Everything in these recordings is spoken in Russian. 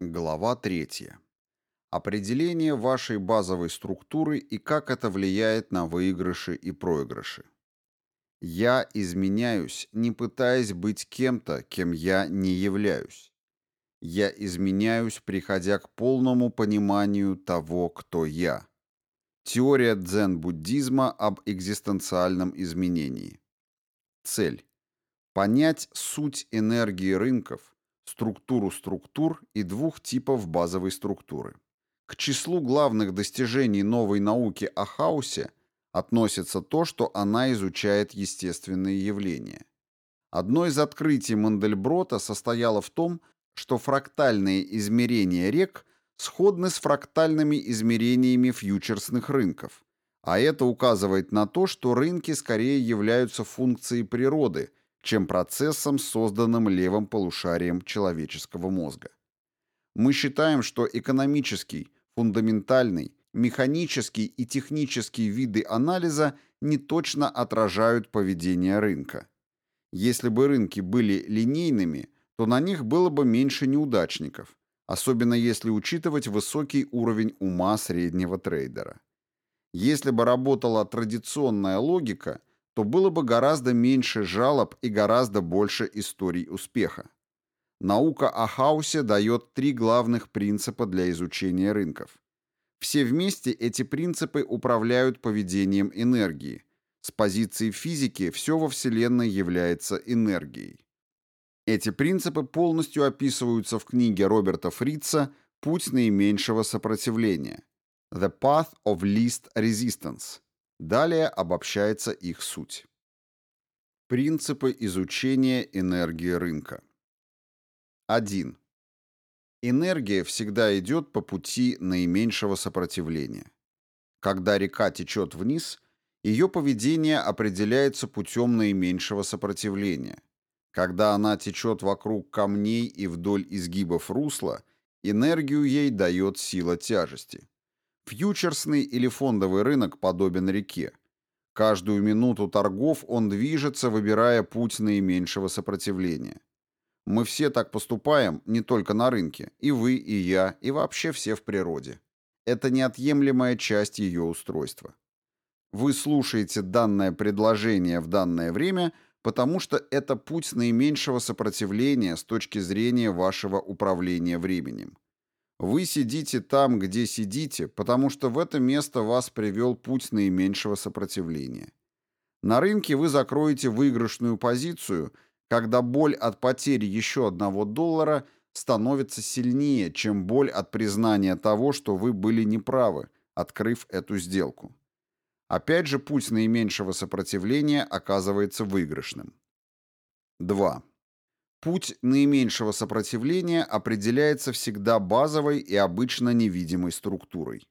Глава 3. Определение вашей базовой структуры и как это влияет на выигрыши и проигрыши. Я изменяюсь, не пытаясь быть кем-то, кем я не являюсь. Я изменяюсь, приходя к полному пониманию того, кто я. Теория дзен-буддизма об экзистенциальном изменении. Цель. Понять суть энергии рынков – структуру структур и двух типов базовой структуры. К числу главных достижений новой науки о хаосе относится то, что она изучает естественные явления. Одно из открытий Мандельброта состояло в том, что фрактальные измерения рек сходны с фрактальными измерениями фьючерсных рынков, а это указывает на то, что рынки скорее являются функцией природы, чем процессом, созданным левым полушарием человеческого мозга. Мы считаем, что экономический, фундаментальный, механический и технический виды анализа не точно отражают поведение рынка. Если бы рынки были линейными, то на них было бы меньше неудачников, особенно если учитывать высокий уровень ума среднего трейдера. Если бы работала традиционная логика, то было бы гораздо меньше жалоб и гораздо больше историй успеха. Наука о хаосе дает три главных принципа для изучения рынков. Все вместе эти принципы управляют поведением энергии. С позиции физики все во Вселенной является энергией. Эти принципы полностью описываются в книге Роберта Фрица «Путь наименьшего сопротивления» «The Path of Least Resistance» Далее обобщается их суть. Принципы изучения энергии рынка. 1. Энергия всегда идет по пути наименьшего сопротивления. Когда река течет вниз, ее поведение определяется путем наименьшего сопротивления. Когда она течет вокруг камней и вдоль изгибов русла, энергию ей дает сила тяжести. Фьючерсный или фондовый рынок подобен реке. Каждую минуту торгов он движется, выбирая путь наименьшего сопротивления. Мы все так поступаем не только на рынке, и вы, и я, и вообще все в природе. Это неотъемлемая часть ее устройства. Вы слушаете данное предложение в данное время, потому что это путь наименьшего сопротивления с точки зрения вашего управления временем. Вы сидите там, где сидите, потому что в это место вас привел путь наименьшего сопротивления. На рынке вы закроете выигрышную позицию, когда боль от потери еще одного доллара становится сильнее, чем боль от признания того, что вы были неправы, открыв эту сделку. Опять же, путь наименьшего сопротивления оказывается выигрышным. 2. Путь наименьшего сопротивления определяется всегда базовой и обычно невидимой структурой.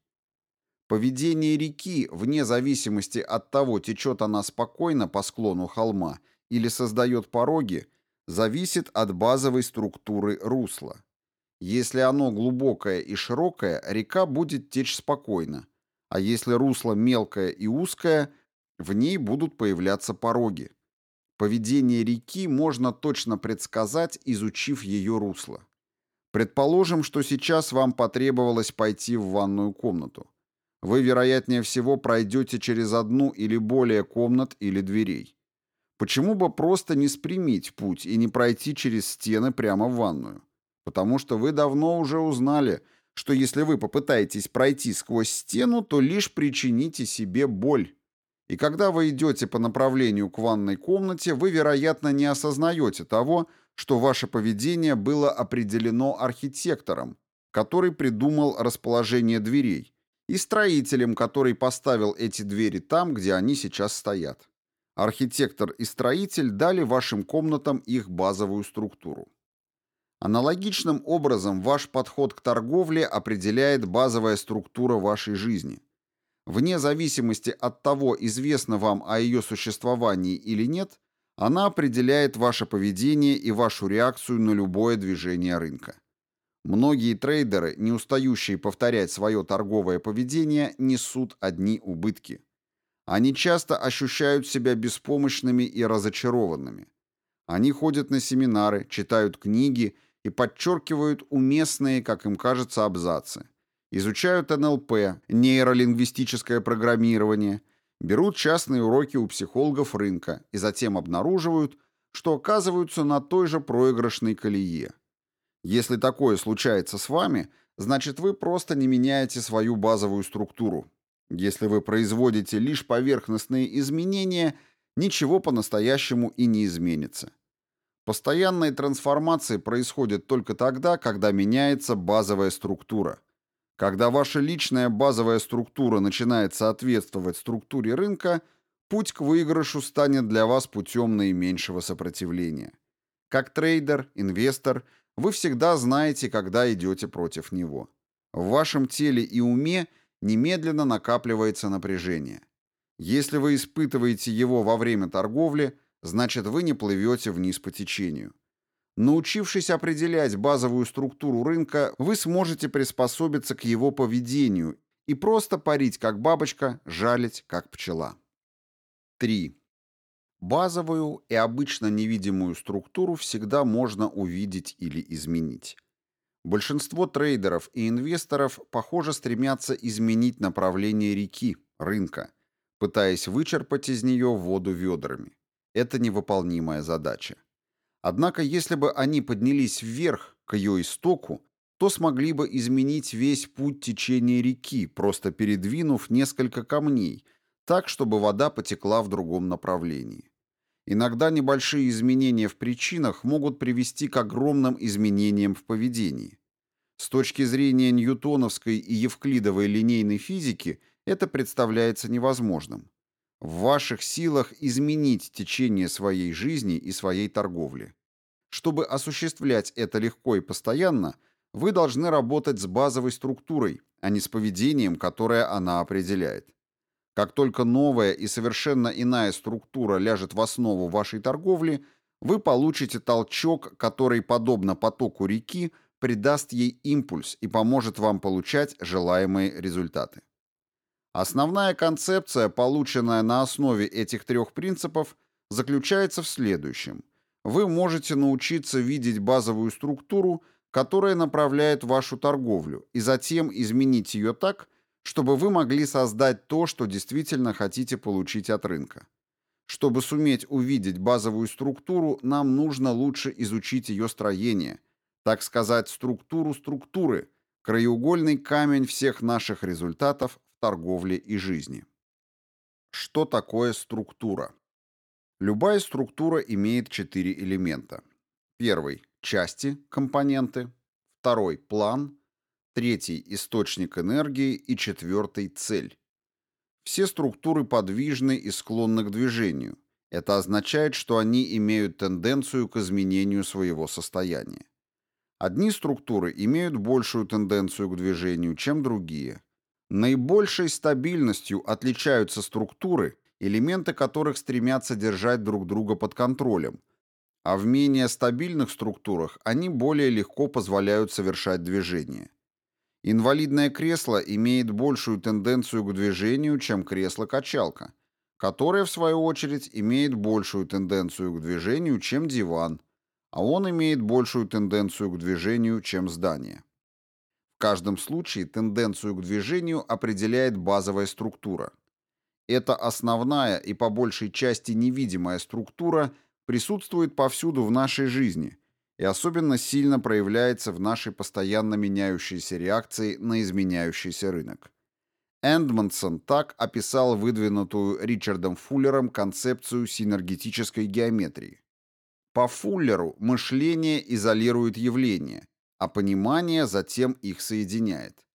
Поведение реки, вне зависимости от того, течет она спокойно по склону холма или создает пороги, зависит от базовой структуры русла. Если оно глубокое и широкое, река будет течь спокойно, а если русло мелкое и узкое, в ней будут появляться пороги. Поведение реки можно точно предсказать, изучив ее русло. Предположим, что сейчас вам потребовалось пойти в ванную комнату. Вы, вероятнее всего, пройдете через одну или более комнат или дверей. Почему бы просто не спрямить путь и не пройти через стены прямо в ванную? Потому что вы давно уже узнали, что если вы попытаетесь пройти сквозь стену, то лишь причините себе боль. И когда вы идете по направлению к ванной комнате, вы, вероятно, не осознаете того, что ваше поведение было определено архитектором, который придумал расположение дверей, и строителем, который поставил эти двери там, где они сейчас стоят. Архитектор и строитель дали вашим комнатам их базовую структуру. Аналогичным образом ваш подход к торговле определяет базовая структура вашей жизни. Вне зависимости от того, известно вам о ее существовании или нет, она определяет ваше поведение и вашу реакцию на любое движение рынка. Многие трейдеры, не устающие повторять свое торговое поведение, несут одни убытки. Они часто ощущают себя беспомощными и разочарованными. Они ходят на семинары, читают книги и подчеркивают уместные, как им кажется, абзацы. Изучают НЛП, нейролингвистическое программирование, берут частные уроки у психологов рынка и затем обнаруживают, что оказываются на той же проигрышной колее. Если такое случается с вами, значит вы просто не меняете свою базовую структуру. Если вы производите лишь поверхностные изменения, ничего по-настоящему и не изменится. Постоянные трансформации происходят только тогда, когда меняется базовая структура. Когда ваша личная базовая структура начинает соответствовать структуре рынка, путь к выигрышу станет для вас путем наименьшего сопротивления. Как трейдер, инвестор, вы всегда знаете, когда идете против него. В вашем теле и уме немедленно накапливается напряжение. Если вы испытываете его во время торговли – значит вы не плывете вниз по течению. Научившись определять базовую структуру рынка, вы сможете приспособиться к его поведению и просто парить как бабочка, жалить как пчела. 3. Базовую и обычно невидимую структуру всегда можно увидеть или изменить. Большинство трейдеров и инвесторов, похоже, стремятся изменить направление реки, рынка, пытаясь вычерпать из нее воду ведрами это невыполнимая задача. Однако, если бы они поднялись вверх, к ее истоку, то смогли бы изменить весь путь течения реки, просто передвинув несколько камней, так, чтобы вода потекла в другом направлении. Иногда небольшие изменения в причинах могут привести к огромным изменениям в поведении. С точки зрения ньютоновской и евклидовой линейной физики это представляется невозможным. В ваших силах изменить течение своей жизни и своей торговли. Чтобы осуществлять это легко и постоянно, вы должны работать с базовой структурой, а не с поведением, которое она определяет. Как только новая и совершенно иная структура ляжет в основу вашей торговли, вы получите толчок, который, подобно потоку реки, придаст ей импульс и поможет вам получать желаемые результаты. Основная концепция, полученная на основе этих трех принципов, заключается в следующем. Вы можете научиться видеть базовую структуру, которая направляет вашу торговлю, и затем изменить ее так, чтобы вы могли создать то, что действительно хотите получить от рынка. Чтобы суметь увидеть базовую структуру, нам нужно лучше изучить ее строение, так сказать, структуру структуры, краеугольный камень всех наших результатов торговле и жизни. Что такое структура? Любая структура имеет четыре элемента. Первый – части, компоненты. Второй – план. Третий – источник энергии. И четвертый – цель. Все структуры подвижны и склонны к движению. Это означает, что они имеют тенденцию к изменению своего состояния. Одни структуры имеют большую тенденцию к движению, чем другие. Наибольшей стабильностью отличаются структуры, элементы которых стремятся держать друг друга под контролем, а в менее стабильных структурах они более легко позволяют совершать движение. Инвалидное кресло имеет большую тенденцию к движению, чем кресло-качалка, которое, в свою очередь, имеет большую тенденцию к движению, чем диван, а он имеет большую тенденцию к движению, чем здание. В каждом случае тенденцию к движению определяет базовая структура. Эта основная и по большей части невидимая структура присутствует повсюду в нашей жизни и особенно сильно проявляется в нашей постоянно меняющейся реакции на изменяющийся рынок. Эндмонсон так описал выдвинутую Ричардом Фуллером концепцию синергетической геометрии. По Фуллеру мышление изолирует явления, а понимание затем их соединяет.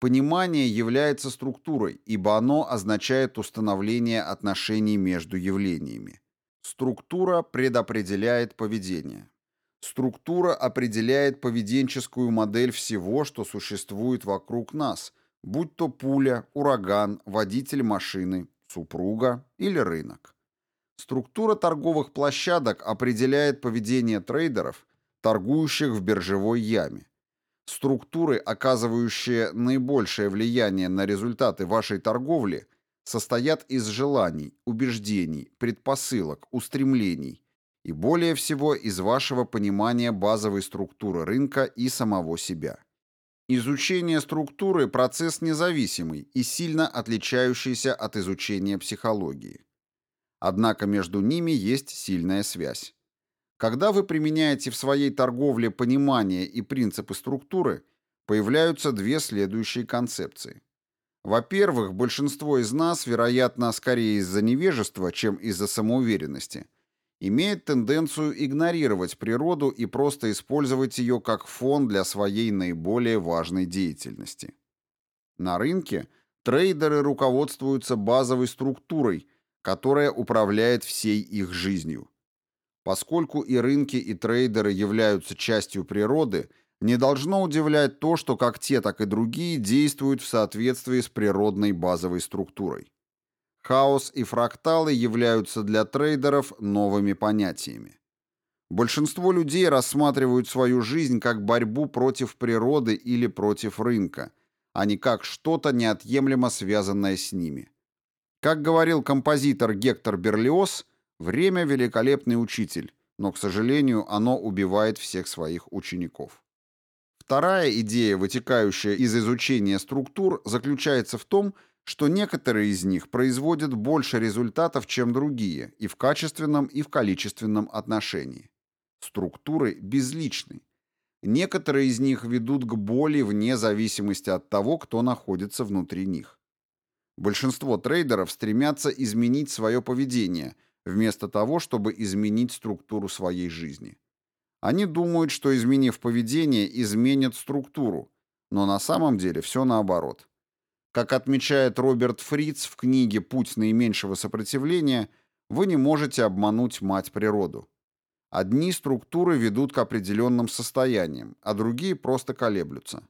Понимание является структурой, ибо оно означает установление отношений между явлениями. Структура предопределяет поведение. Структура определяет поведенческую модель всего, что существует вокруг нас, будь то пуля, ураган, водитель машины, супруга или рынок. Структура торговых площадок определяет поведение трейдеров торгующих в биржевой яме. Структуры, оказывающие наибольшее влияние на результаты вашей торговли, состоят из желаний, убеждений, предпосылок, устремлений и более всего из вашего понимания базовой структуры рынка и самого себя. Изучение структуры – процесс независимый и сильно отличающийся от изучения психологии. Однако между ними есть сильная связь. Когда вы применяете в своей торговле понимание и принципы структуры, появляются две следующие концепции. Во-первых, большинство из нас, вероятно, скорее из-за невежества, чем из-за самоуверенности, имеет тенденцию игнорировать природу и просто использовать ее как фон для своей наиболее важной деятельности. На рынке трейдеры руководствуются базовой структурой, которая управляет всей их жизнью. Поскольку и рынки, и трейдеры являются частью природы, не должно удивлять то, что как те, так и другие действуют в соответствии с природной базовой структурой. Хаос и фракталы являются для трейдеров новыми понятиями. Большинство людей рассматривают свою жизнь как борьбу против природы или против рынка, а не как что-то неотъемлемо связанное с ними. Как говорил композитор Гектор Берлиоз, время – великолепный учитель, но, к сожалению, оно убивает всех своих учеников. Вторая идея, вытекающая из изучения структур, заключается в том, что некоторые из них производят больше результатов, чем другие, и в качественном, и в количественном отношении. Структуры безличны. Некоторые из них ведут к боли вне зависимости от того, кто находится внутри них. Большинство трейдеров стремятся изменить свое поведение, вместо того, чтобы изменить структуру своей жизни. Они думают, что изменив поведение, изменят структуру, но на самом деле все наоборот. Как отмечает Роберт Фриц в книге «Путь наименьшего сопротивления», вы не можете обмануть мать природу. Одни структуры ведут к определенным состояниям, а другие просто колеблются.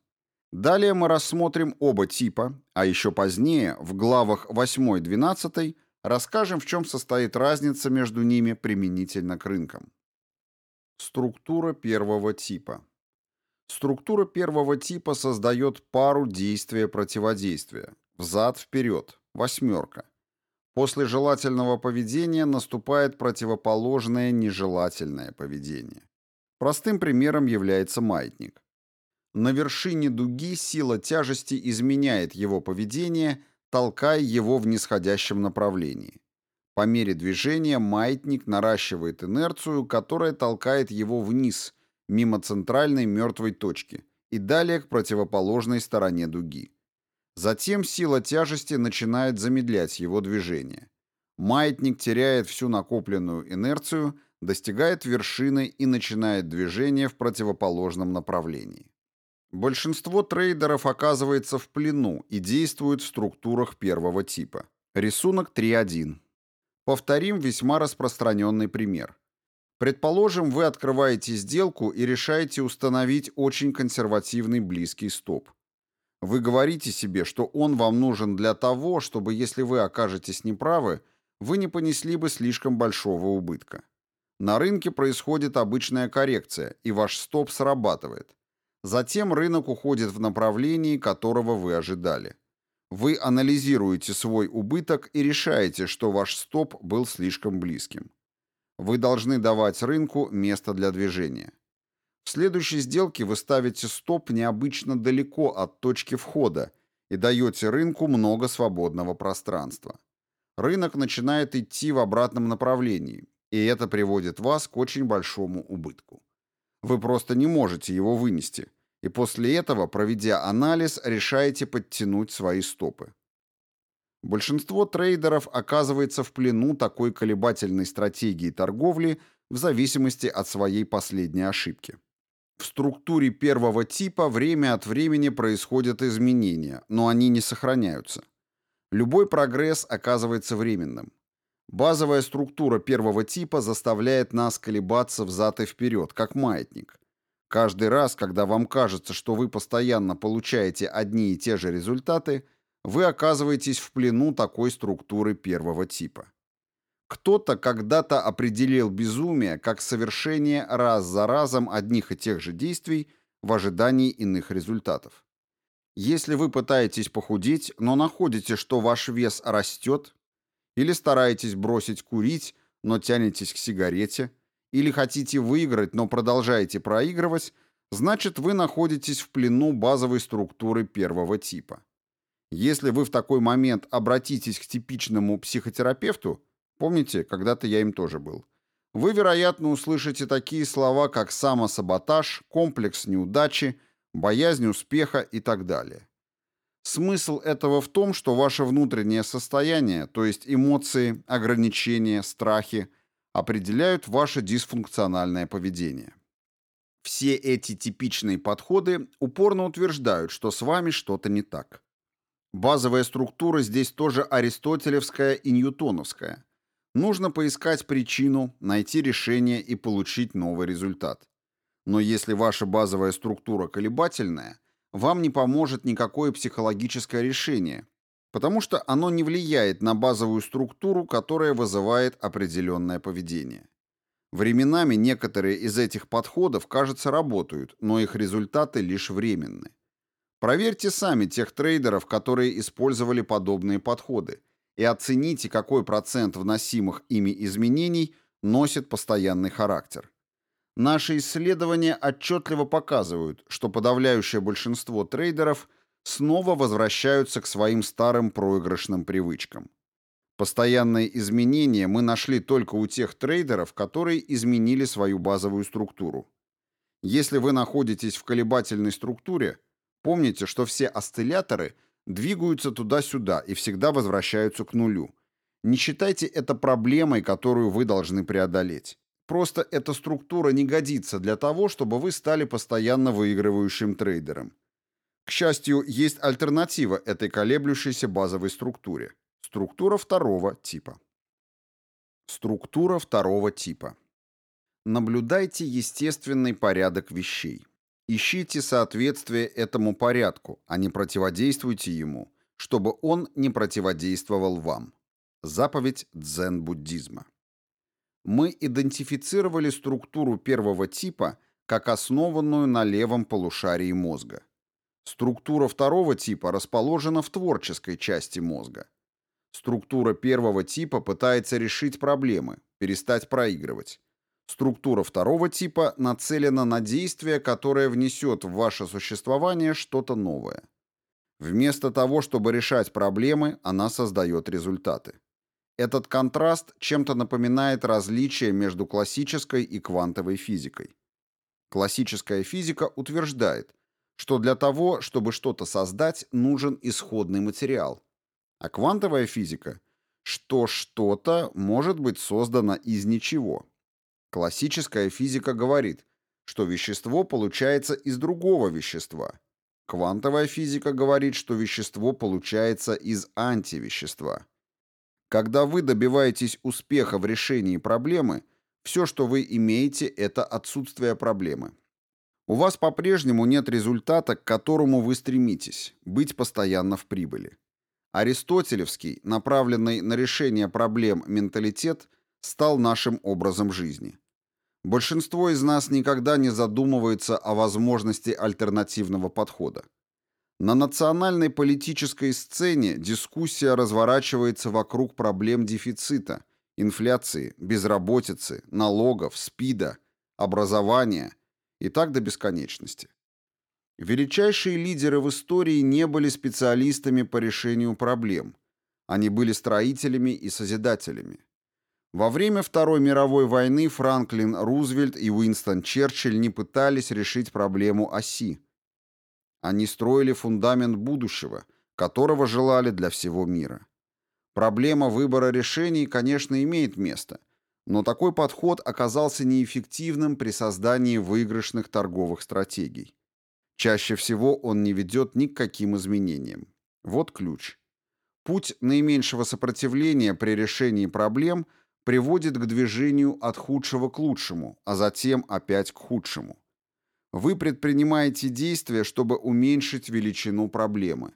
Далее мы рассмотрим оба типа, а еще позднее, в главах 8-12, расскажем, в чем состоит разница между ними применительно к рынкам. Структура первого типа. Структура первого типа создает пару действия-противодействия. Взад-вперед. Восьмерка. После желательного поведения наступает противоположное нежелательное поведение. Простым примером является маятник. На вершине дуги сила тяжести изменяет его поведение, толкая его в нисходящем направлении. По мере движения маятник наращивает инерцию, которая толкает его вниз, мимо центральной мертвой точки, и далее к противоположной стороне дуги. Затем сила тяжести начинает замедлять его движение. Маятник теряет всю накопленную инерцию, достигает вершины и начинает движение в противоположном направлении. Большинство трейдеров оказывается в плену и действует в структурах первого типа. Рисунок 3.1. Повторим весьма распространенный пример. Предположим, вы открываете сделку и решаете установить очень консервативный близкий стоп. Вы говорите себе, что он вам нужен для того, чтобы, если вы окажетесь неправы, вы не понесли бы слишком большого убытка. На рынке происходит обычная коррекция, и ваш стоп срабатывает. Затем рынок уходит в направлении, которого вы ожидали. Вы анализируете свой убыток и решаете, что ваш стоп был слишком близким. Вы должны давать рынку место для движения. В следующей сделке вы ставите стоп необычно далеко от точки входа и даете рынку много свободного пространства. Рынок начинает идти в обратном направлении, и это приводит вас к очень большому убытку. Вы просто не можете его вынести, и после этого, проведя анализ, решаете подтянуть свои стопы. Большинство трейдеров оказывается в плену такой колебательной стратегии торговли в зависимости от своей последней ошибки. В структуре первого типа время от времени происходят изменения, но они не сохраняются. Любой прогресс оказывается временным. Базовая структура первого типа заставляет нас колебаться взад и вперед, как маятник. Каждый раз, когда вам кажется, что вы постоянно получаете одни и те же результаты, вы оказываетесь в плену такой структуры первого типа. Кто-то когда-то определил безумие как совершение раз за разом одних и тех же действий в ожидании иных результатов. Если вы пытаетесь похудеть, но находите, что ваш вес растет, или стараетесь бросить курить, но тянетесь к сигарете, или хотите выиграть, но продолжаете проигрывать, значит вы находитесь в плену базовой структуры первого типа. Если вы в такой момент обратитесь к типичному психотерапевту, помните, когда-то я им тоже был, вы, вероятно, услышите такие слова, как самосаботаж, комплекс неудачи, боязнь успеха и так далее. Смысл этого в том, что ваше внутреннее состояние, то есть эмоции, ограничения, страхи, определяют ваше дисфункциональное поведение. Все эти типичные подходы упорно утверждают, что с вами что-то не так. Базовая структура здесь тоже аристотелевская и ньютоновская. Нужно поискать причину, найти решение и получить новый результат. Но если ваша базовая структура колебательная, вам не поможет никакое психологическое решение, потому что оно не влияет на базовую структуру, которая вызывает определенное поведение. Временами некоторые из этих подходов, кажется, работают, но их результаты лишь временны. Проверьте сами тех трейдеров, которые использовали подобные подходы, и оцените, какой процент вносимых ими изменений носит постоянный характер. Наши исследования отчетливо показывают, что подавляющее большинство трейдеров снова возвращаются к своим старым проигрышным привычкам. Постоянные изменения мы нашли только у тех трейдеров, которые изменили свою базовую структуру. Если вы находитесь в колебательной структуре, помните, что все осцилляторы двигаются туда-сюда и всегда возвращаются к нулю. Не считайте это проблемой, которую вы должны преодолеть. Просто эта структура не годится для того, чтобы вы стали постоянно выигрывающим трейдером. К счастью, есть альтернатива этой колеблющейся базовой структуре. Структура второго типа. Структура второго типа. Наблюдайте естественный порядок вещей. Ищите соответствие этому порядку, а не противодействуйте ему, чтобы он не противодействовал вам. Заповедь дзен-буддизма мы идентифицировали структуру первого типа как основанную на левом полушарии мозга. Структура второго типа расположена в творческой части мозга. Структура первого типа пытается решить проблемы, перестать проигрывать. Структура второго типа нацелена на действие, которое внесет в ваше существование что-то новое. Вместо того, чтобы решать проблемы, она создает результаты. Этот контраст чем-то напоминает различие между классической и квантовой физикой. Классическая физика утверждает, что для того, чтобы что-то создать, нужен исходный материал. А квантовая физика, что что-то может быть создано из ничего. Классическая физика говорит, что вещество получается из другого вещества. Квантовая физика говорит, что вещество получается из антивещества. Когда вы добиваетесь успеха в решении проблемы, все, что вы имеете, это отсутствие проблемы. У вас по-прежнему нет результата, к которому вы стремитесь – быть постоянно в прибыли. Аристотелевский, направленный на решение проблем менталитет, стал нашим образом жизни. Большинство из нас никогда не задумывается о возможности альтернативного подхода. На национальной политической сцене дискуссия разворачивается вокруг проблем дефицита, инфляции, безработицы, налогов, СПИДа, образования и так до бесконечности. Величайшие лидеры в истории не были специалистами по решению проблем. Они были строителями и созидателями. Во время Второй мировой войны Франклин Рузвельт и Уинстон Черчилль не пытались решить проблему оси – они строили фундамент будущего, которого желали для всего мира. Проблема выбора решений, конечно, имеет место, но такой подход оказался неэффективным при создании выигрышных торговых стратегий. Чаще всего он не ведет ни к каким изменениям. Вот ключ. Путь наименьшего сопротивления при решении проблем приводит к движению от худшего к лучшему, а затем опять к худшему. Вы предпринимаете действия, чтобы уменьшить величину проблемы.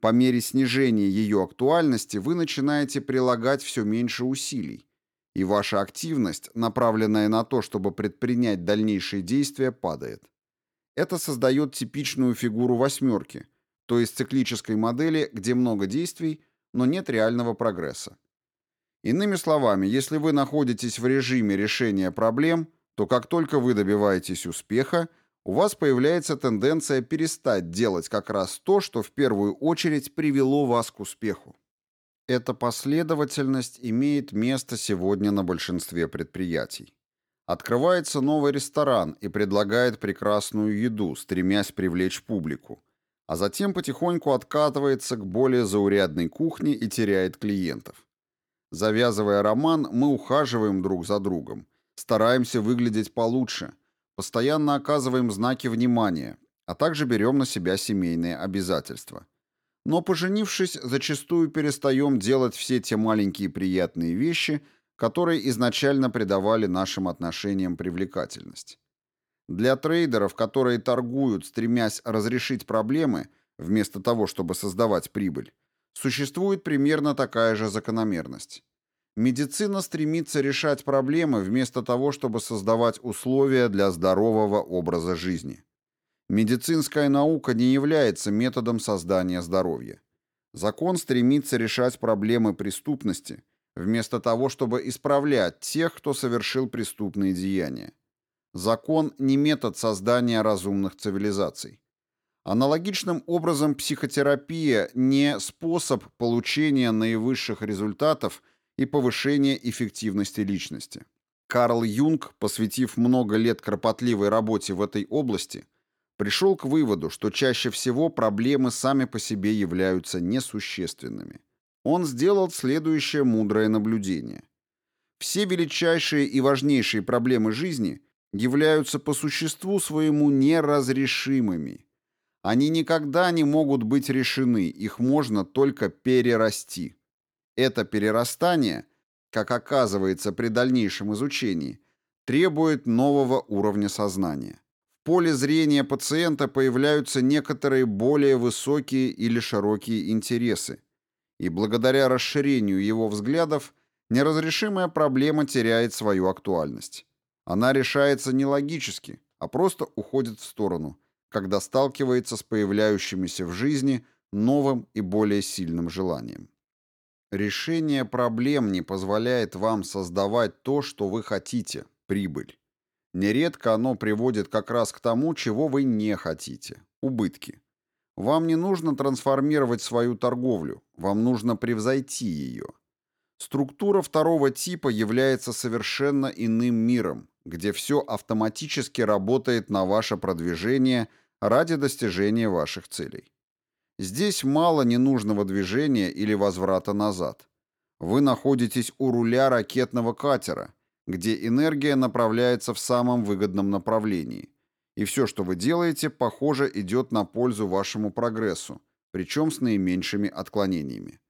По мере снижения ее актуальности вы начинаете прилагать все меньше усилий, и ваша активность, направленная на то, чтобы предпринять дальнейшие действия, падает. Это создает типичную фигуру восьмерки, то есть циклической модели, где много действий, но нет реального прогресса. Иными словами, если вы находитесь в режиме решения проблем, то как только вы добиваетесь успеха, у вас появляется тенденция перестать делать как раз то, что в первую очередь привело вас к успеху. Эта последовательность имеет место сегодня на большинстве предприятий. Открывается новый ресторан и предлагает прекрасную еду, стремясь привлечь публику, а затем потихоньку откатывается к более заурядной кухне и теряет клиентов. Завязывая роман, мы ухаживаем друг за другом, стараемся выглядеть получше, постоянно оказываем знаки внимания, а также берем на себя семейные обязательства. Но, поженившись, зачастую перестаем делать все те маленькие приятные вещи, которые изначально придавали нашим отношениям привлекательность. Для трейдеров, которые торгуют, стремясь разрешить проблемы, вместо того, чтобы создавать прибыль, Существует примерно такая же закономерность. Медицина стремится решать проблемы вместо того, чтобы создавать условия для здорового образа жизни. Медицинская наука не является методом создания здоровья. Закон стремится решать проблемы преступности, вместо того, чтобы исправлять тех, кто совершил преступные деяния. Закон не метод создания разумных цивилизаций. Аналогичным образом психотерапия не способ получения наивысших результатов и повышения эффективности личности. Карл Юнг, посвятив много лет кропотливой работе в этой области, пришел к выводу, что чаще всего проблемы сами по себе являются несущественными. Он сделал следующее мудрое наблюдение. Все величайшие и важнейшие проблемы жизни являются по существу своему неразрешимыми – они никогда не могут быть решены, их можно только перерасти. Это перерастание, как оказывается при дальнейшем изучении, требует нового уровня сознания. В поле зрения пациента появляются некоторые более высокие или широкие интересы, и благодаря расширению его взглядов неразрешимая проблема теряет свою актуальность. Она решается не логически, а просто уходит в сторону – когда сталкивается с появляющимися в жизни новым и более сильным желанием. Решение проблем не позволяет вам создавать то, что вы хотите – прибыль. Нередко оно приводит как раз к тому, чего вы не хотите – убытки. Вам не нужно трансформировать свою торговлю, вам нужно превзойти ее. Структура второго типа является совершенно иным миром, где все автоматически работает на ваше продвижение – ради достижения ваших целей. Здесь мало ненужного движения или возврата назад. Вы находитесь у руля ракетного катера, где энергия направляется в самом выгодном направлении. И все, что вы делаете, похоже, идет на пользу вашему прогрессу, причем с наименьшими отклонениями.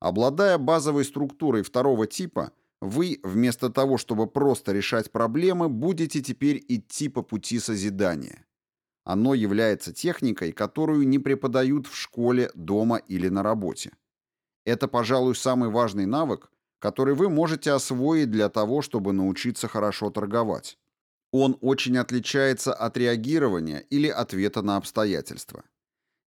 Обладая базовой структурой второго типа, вы, вместо того, чтобы просто решать проблемы, будете теперь идти по пути созидания. Оно является техникой, которую не преподают в школе, дома или на работе. Это, пожалуй, самый важный навык, который вы можете освоить для того, чтобы научиться хорошо торговать. Он очень отличается от реагирования или ответа на обстоятельства.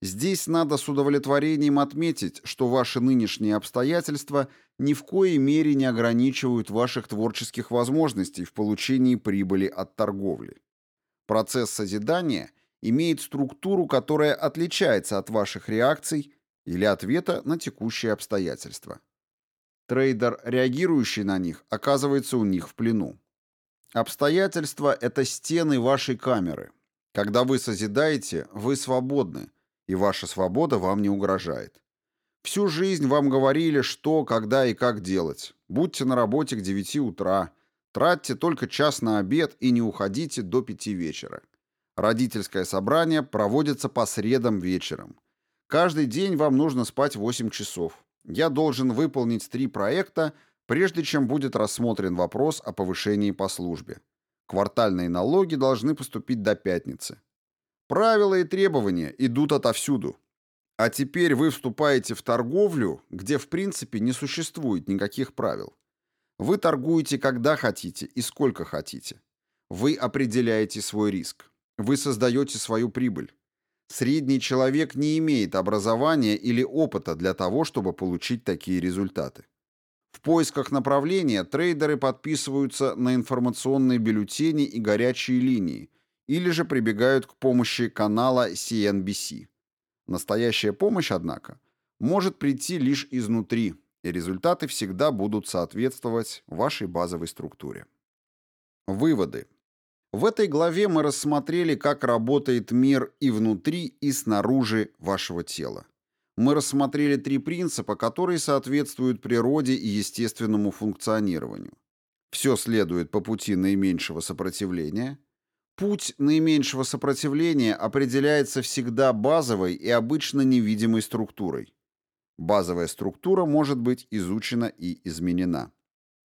Здесь надо с удовлетворением отметить, что ваши нынешние обстоятельства ни в коей мере не ограничивают ваших творческих возможностей в получении прибыли от торговли. Процесс созидания – имеет структуру, которая отличается от ваших реакций или ответа на текущие обстоятельства. Трейдер, реагирующий на них, оказывается у них в плену. Обстоятельства – это стены вашей камеры. Когда вы созидаете, вы свободны, и ваша свобода вам не угрожает. Всю жизнь вам говорили, что, когда и как делать. Будьте на работе к 9 утра, тратьте только час на обед и не уходите до 5 вечера. Родительское собрание проводится по средам вечером. Каждый день вам нужно спать 8 часов. Я должен выполнить три проекта, прежде чем будет рассмотрен вопрос о повышении по службе. Квартальные налоги должны поступить до пятницы. Правила и требования идут отовсюду. А теперь вы вступаете в торговлю, где в принципе не существует никаких правил. Вы торгуете когда хотите и сколько хотите. Вы определяете свой риск. Вы создаете свою прибыль. Средний человек не имеет образования или опыта для того, чтобы получить такие результаты. В поисках направления трейдеры подписываются на информационные бюллетени и горячие линии, или же прибегают к помощи канала CNBC. Настоящая помощь, однако, может прийти лишь изнутри, и результаты всегда будут соответствовать вашей базовой структуре. Выводы. В этой главе мы рассмотрели, как работает мир и внутри, и снаружи вашего тела. Мы рассмотрели три принципа, которые соответствуют природе и естественному функционированию. Все следует по пути наименьшего сопротивления. Путь наименьшего сопротивления определяется всегда базовой и обычно невидимой структурой. Базовая структура может быть изучена и изменена.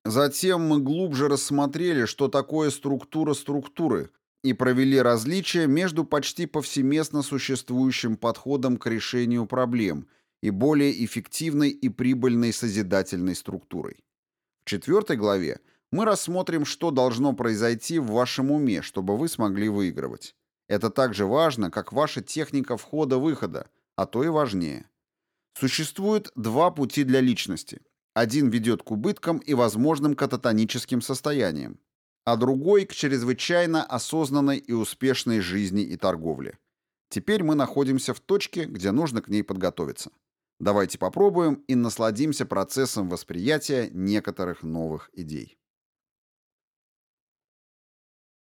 Затем мы глубже рассмотрели, что такое структура структуры, и провели различия между почти повсеместно существующим подходом к решению проблем и более эффективной и прибыльной созидательной структурой. В четвертой главе мы рассмотрим, что должно произойти в вашем уме, чтобы вы смогли выигрывать. Это так же важно, как ваша техника входа-выхода, а то и важнее. Существует два пути для личности. Один ведет к убыткам и возможным кататоническим состояниям, а другой к чрезвычайно осознанной и успешной жизни и торговле. Теперь мы находимся в точке, где нужно к ней подготовиться. Давайте попробуем и насладимся процессом восприятия некоторых новых идей.